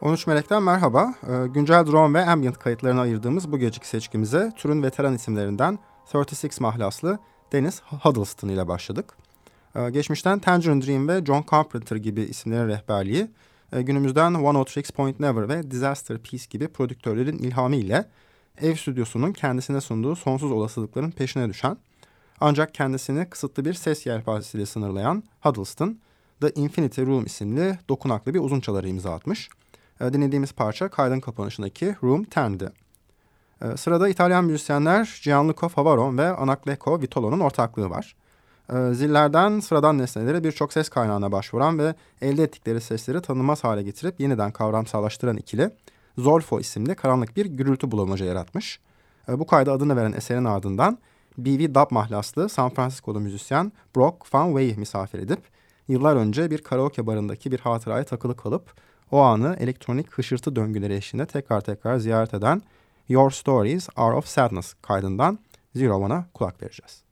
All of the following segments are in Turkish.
13 Melek'ten merhaba. Ee, güncel drone ve ambient kayıtlarına ayırdığımız bu geceki seçkimize türün veteran isimlerinden 36 mahlaslı Dennis Huddleston ile başladık. Ee, geçmişten Tangerine Dream ve John Carpenter gibi isimlerin rehberliği, e, günümüzden One Out Tricks Point Never ve Disaster Piece gibi prodüktörlerin ilhamı ile ev stüdyosunun kendisine sunduğu sonsuz olasılıkların peşine düşen, ancak kendisini kısıtlı bir ses yelpazesiyle sınırlayan Huddleston, The Infinity Room isimli dokunaklı bir uzun çaları imza atmış. E, dinlediğimiz parça kaydın kapanışındaki Room 10'di. E, sırada İtalyan müzisyenler Gianluca Favaron ve Anacleto Vitolo'nun ortaklığı var. E, zillerden sıradan nesnelere birçok ses kaynağına başvuran ve elde ettikleri sesleri tanınmaz hale getirip yeniden kavramsallaştıran ikili Zolfo isimli karanlık bir gürültü bulamaca yaratmış. Bu kayda adını veren eserin ardından B.V. Dub mahlaslı San Francisco'lu müzisyen Brock Van Wey'i misafir edip yıllar önce bir karaoke barındaki bir hatıraya takılı kalıp o anı elektronik hışırtı döngüleri eşliğinde tekrar tekrar ziyaret eden Your Stories Are of Sadness kaydından Zero One'a kulak vereceğiz.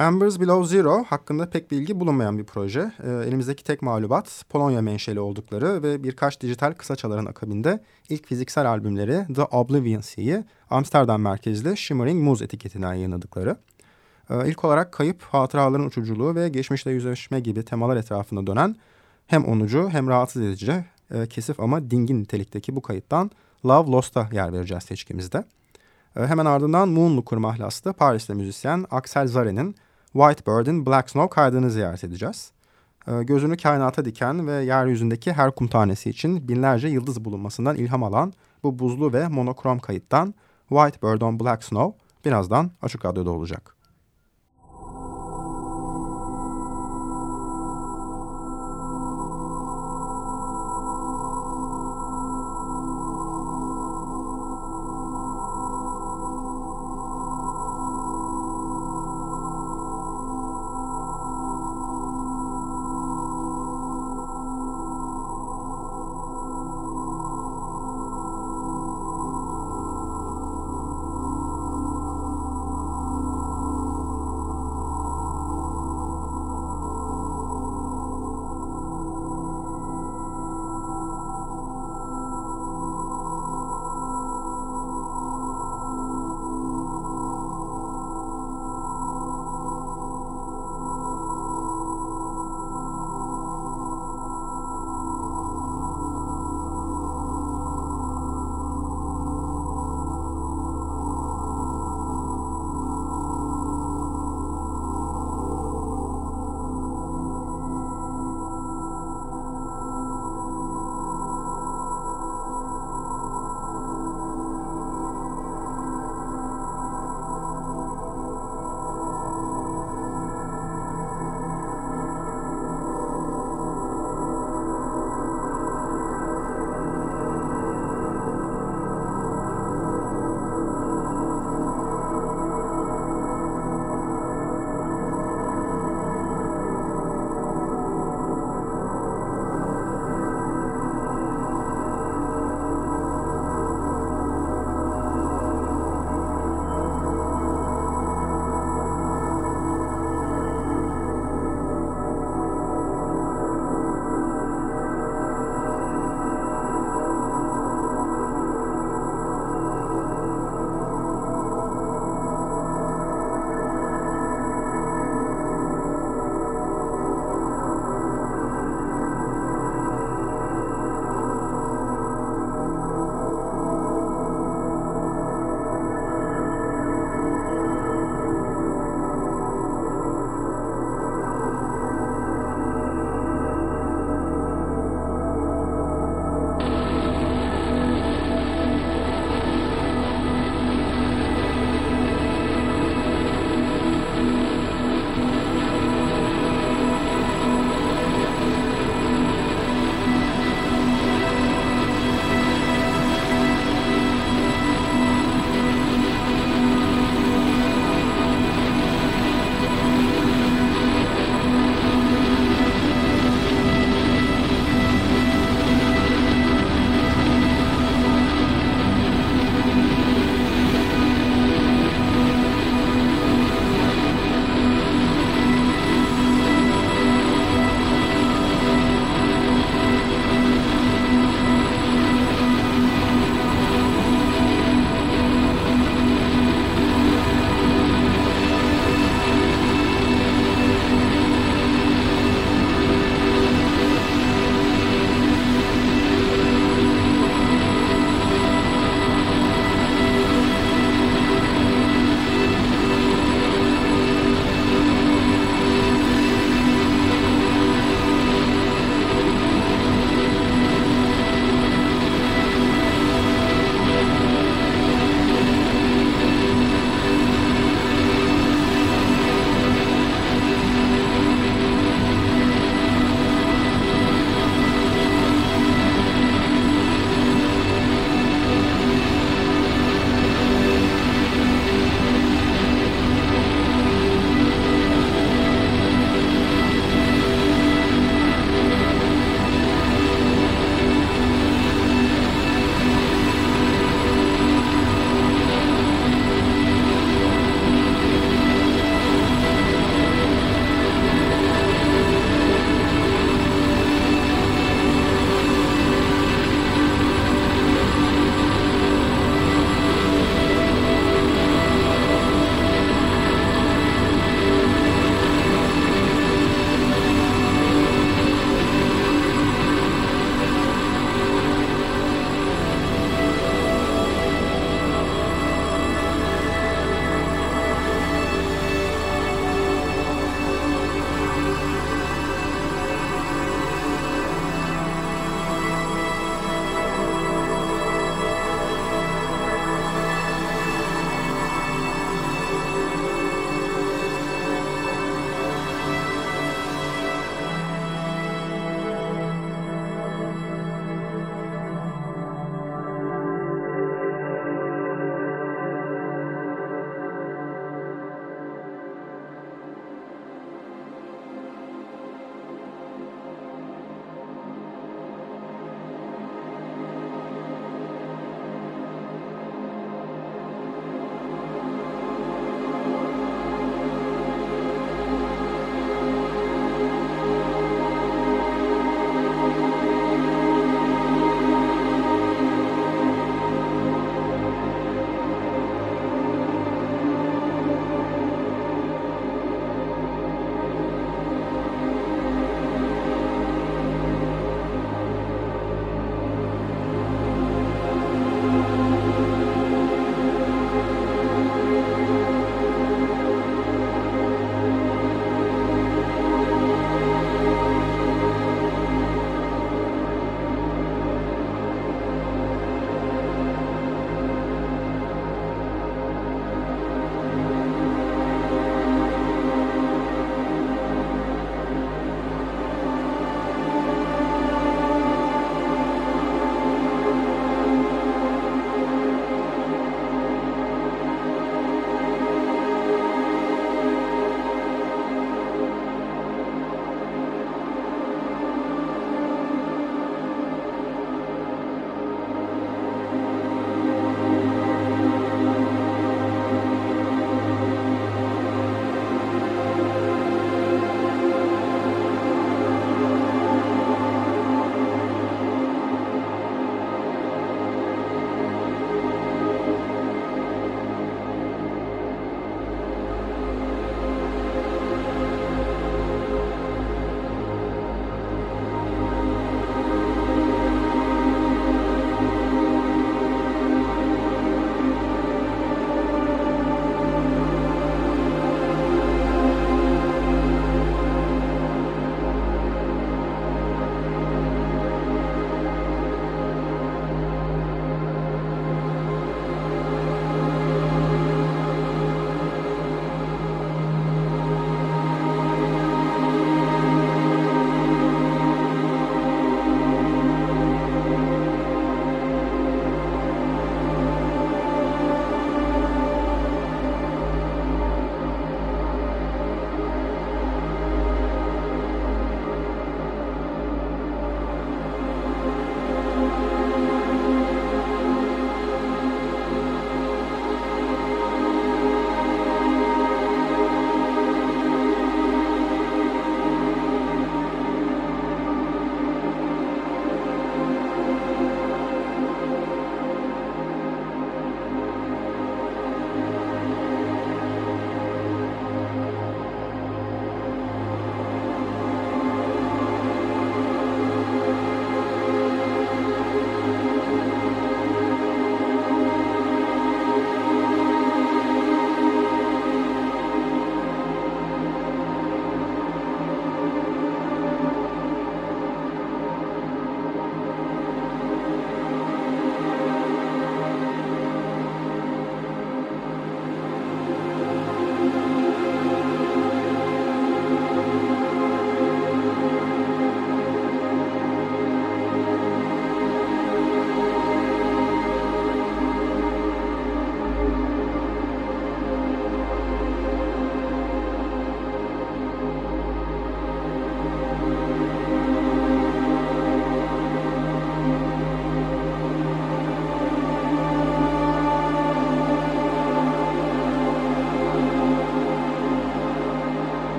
Ambers Below Zero hakkında pek bilgi bulunmayan bir proje. E, elimizdeki tek malubat Polonya menşeli oldukları ve birkaç dijital kısaçaların akabinde ilk fiziksel albümleri The Oblivion Sea'yi Amsterdam merkezli Shimmering Moose etiketinden yayınladıkları. E, ilk olarak kayıp, hatıraların uçuculuğu ve geçmişle yüzleşme gibi temalar etrafında dönen hem onucu hem rahatsız edici, e, kesif ama dingin nitelikteki bu kayıttan Love Lost'a yer vereceğiz seçkimizde. E, hemen ardından Moonlooker mahlaslı Paris'te müzisyen Axel Zare'nin White Bird'in Black Snow kaydını ziyaret edeceğiz. Ee, gözünü kainata diken ve yeryüzündeki her kum tanesi için binlerce yıldız bulunmasından ilham alan bu buzlu ve monokrom kayıttan White Bird on Black Snow birazdan Açık Radyo'da olacak.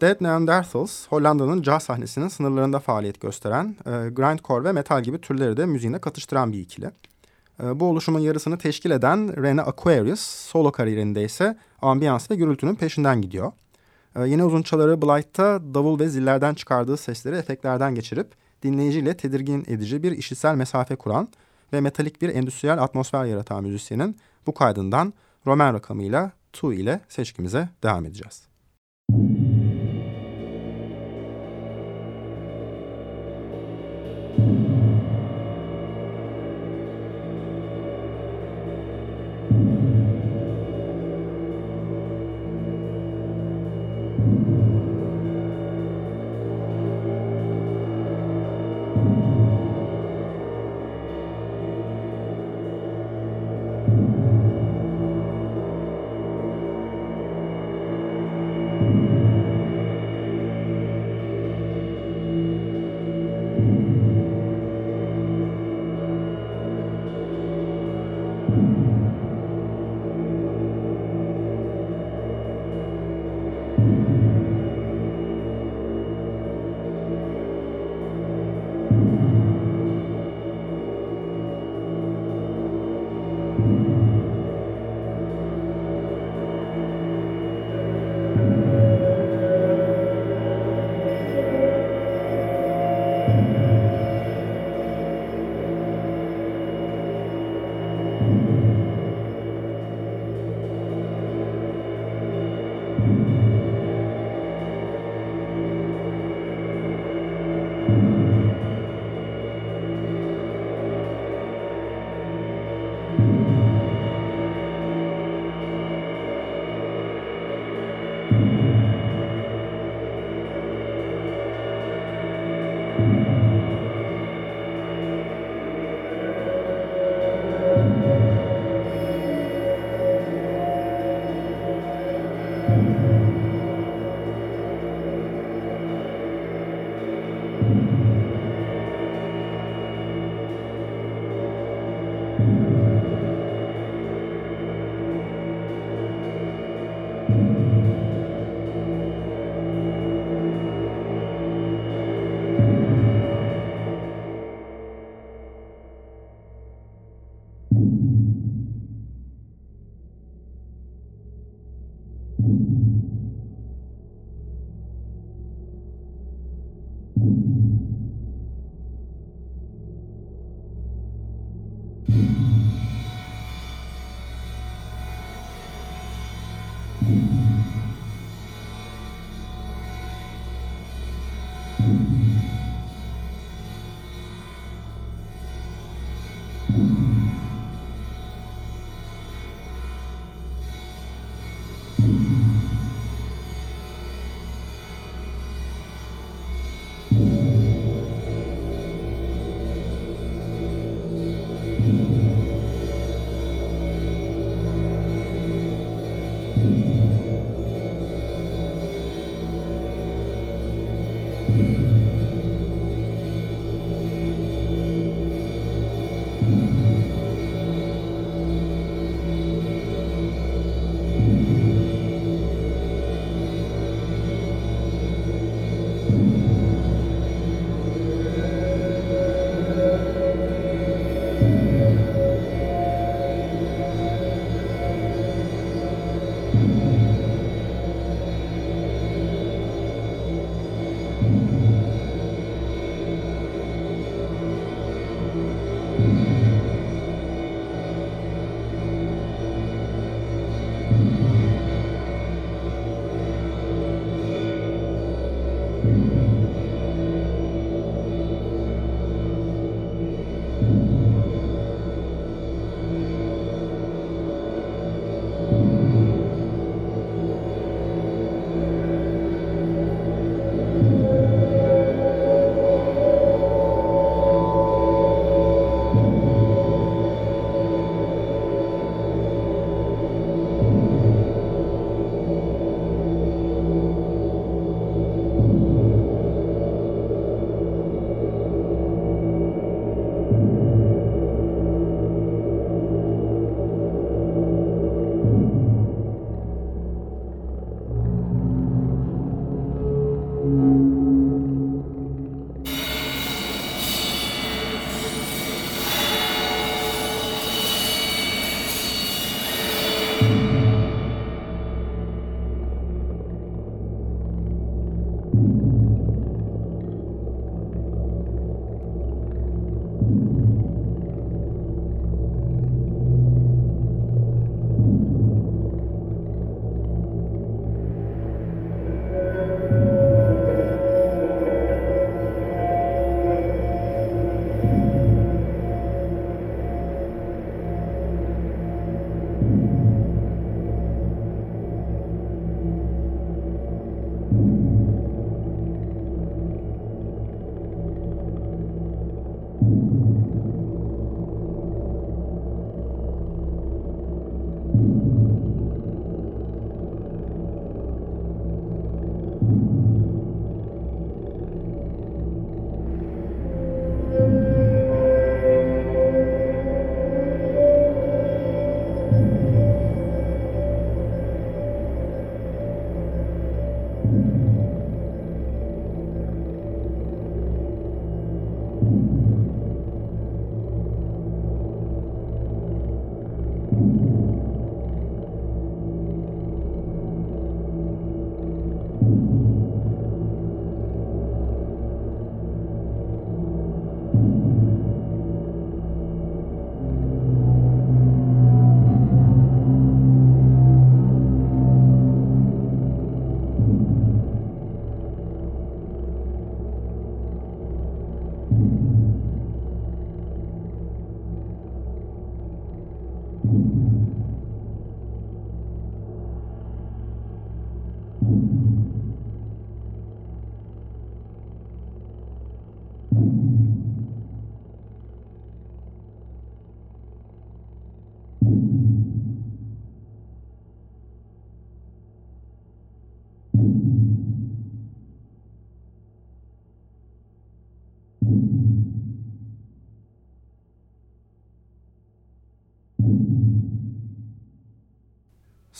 Dead Neanderthals, Hollanda'nın caz sahnesinin sınırlarında faaliyet gösteren, e, grindcore ve metal gibi türleri de müziğine katıştıran bir ikili. E, bu oluşumun yarısını teşkil eden Rene Aquarius, solo kariyerinde ise ambiyans ve gürültünün peşinden gidiyor. E, yine uzun çaları Blight'ta davul ve zillerden çıkardığı sesleri efektlerden geçirip dinleyiciyle tedirgin edici bir işitsel mesafe kuran ve metalik bir endüstriyel atmosfer yaratan müzisyenin bu kaydından Roman rakamıyla Tu ile seçkimize devam edeceğiz.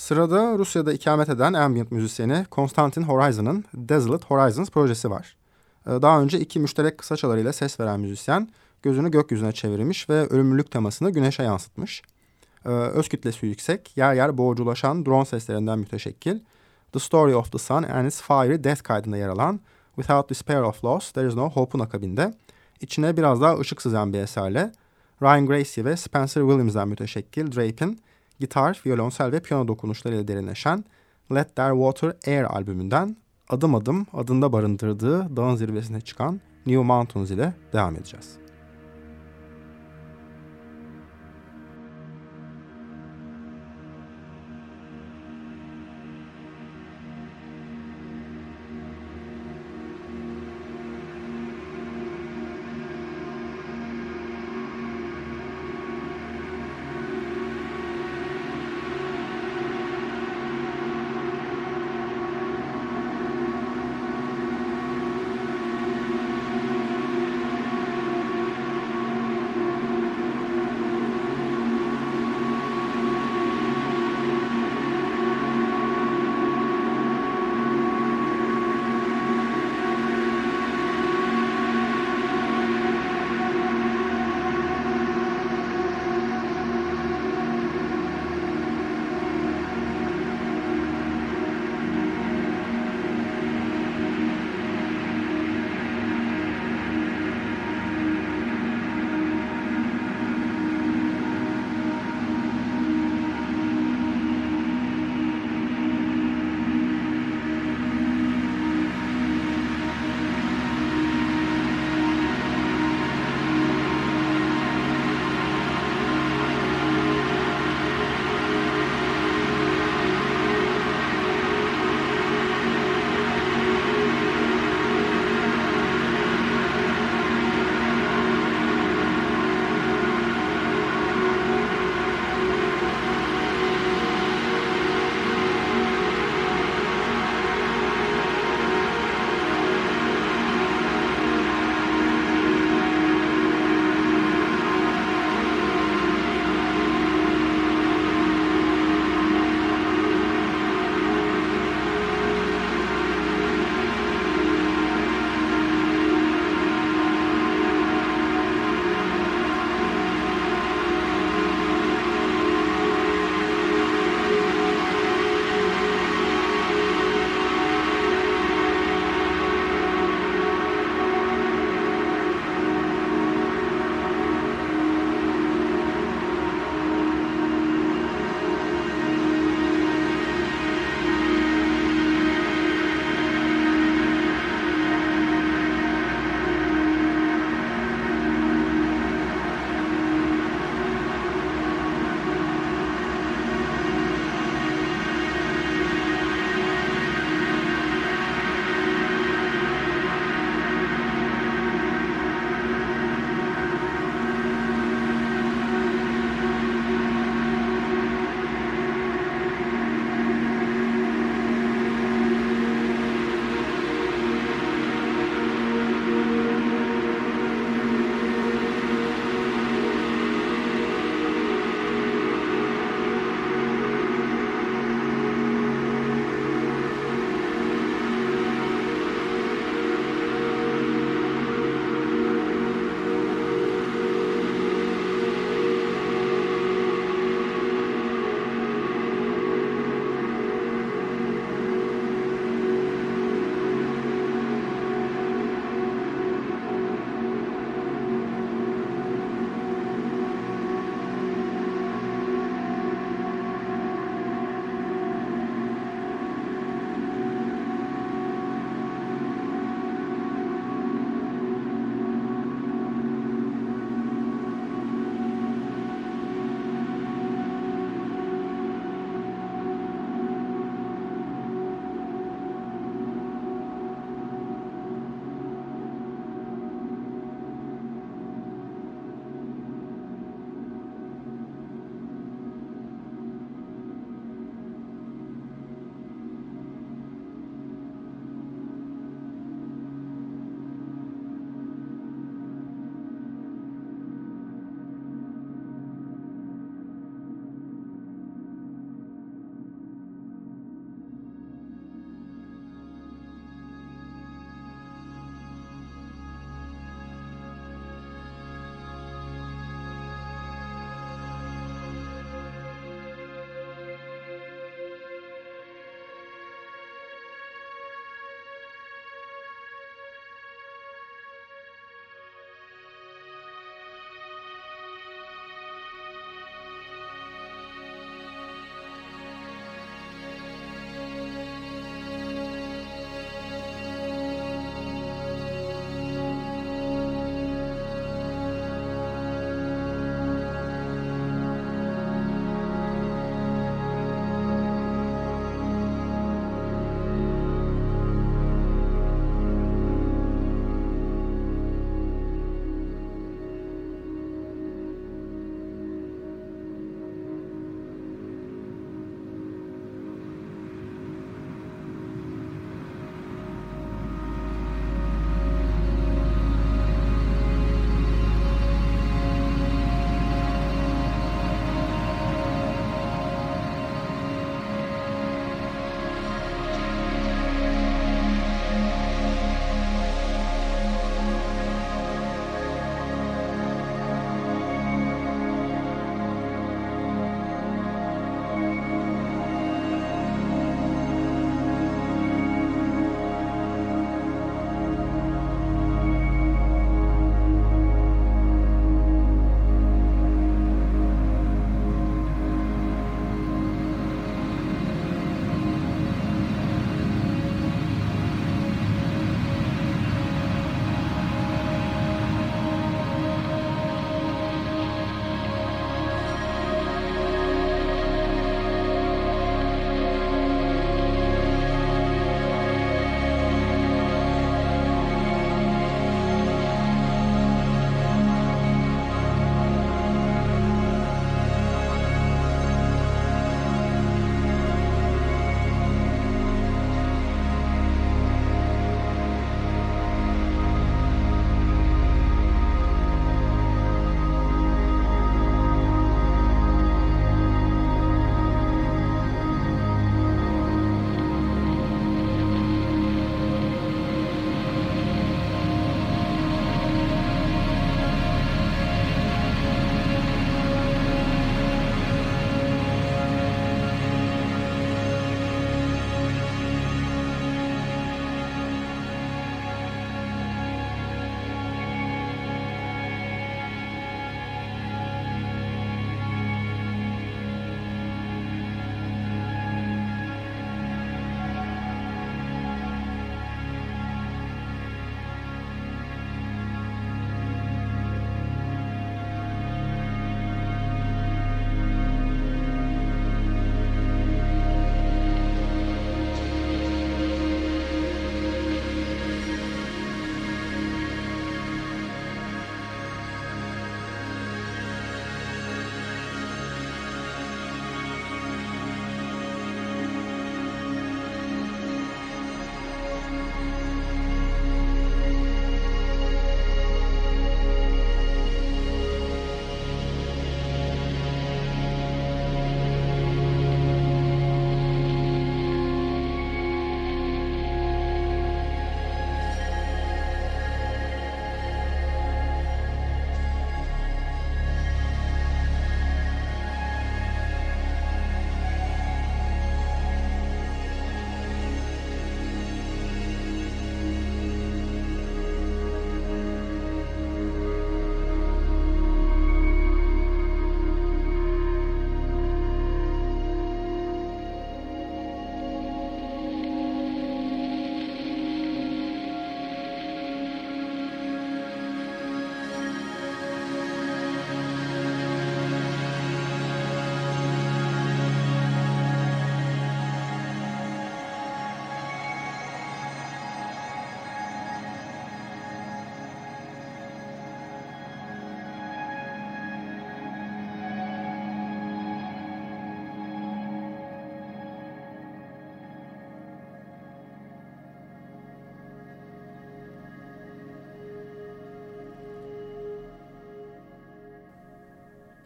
Sırada Rusya'da ikamet eden ambient müzisyeni Konstantin Horizon'ın Desolate Horizons projesi var. Ee, daha önce iki müşterek kısaçalarıyla ses veren müzisyen gözünü gökyüzüne çevirmiş ve ölümlülük temasını güneşe yansıtmış. Ee, öz kütlesi yüksek, yer yer boğuculaşan drone seslerinden müteşekkil The Story of the Sun and its Fiery Death kaydında yer alan Without Despair of Loss, There is No Hope'un akabinde içine biraz daha ışık sızan bir eserle Ryan Gracie ve Spencer Williams'dan müteşekkil Drape'in gitar, violonsel ve piyano dokunuşlarıyla derinleşen Let There Water Air albümünden adım adım adında barındırdığı dağın zirvesine çıkan New Mountains ile devam edeceğiz.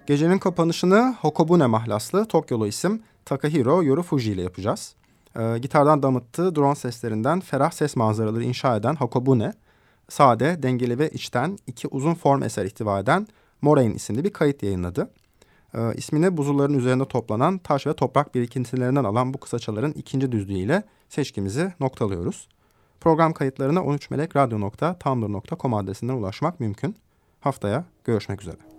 Gecenin kapanışını Hokobune mahlaslı Tokyolu isim Takahiro Yorufuji ile yapacağız. E, gitardan damıttığı drone seslerinden ferah ses manzaraları inşa eden Hokobune, sade, dengeli ve içten iki uzun form eser ihtiva eden Moraine isimli bir kayıt yayınladı. E, ismini buzulların üzerinde toplanan taş ve toprak birikintilerinden alan bu kısaçaların ikinci düzlüğüyle seçkimizi noktalıyoruz. Program kayıtlarına 13melekradio.tumblr.com adresinden ulaşmak mümkün. Haftaya görüşmek üzere.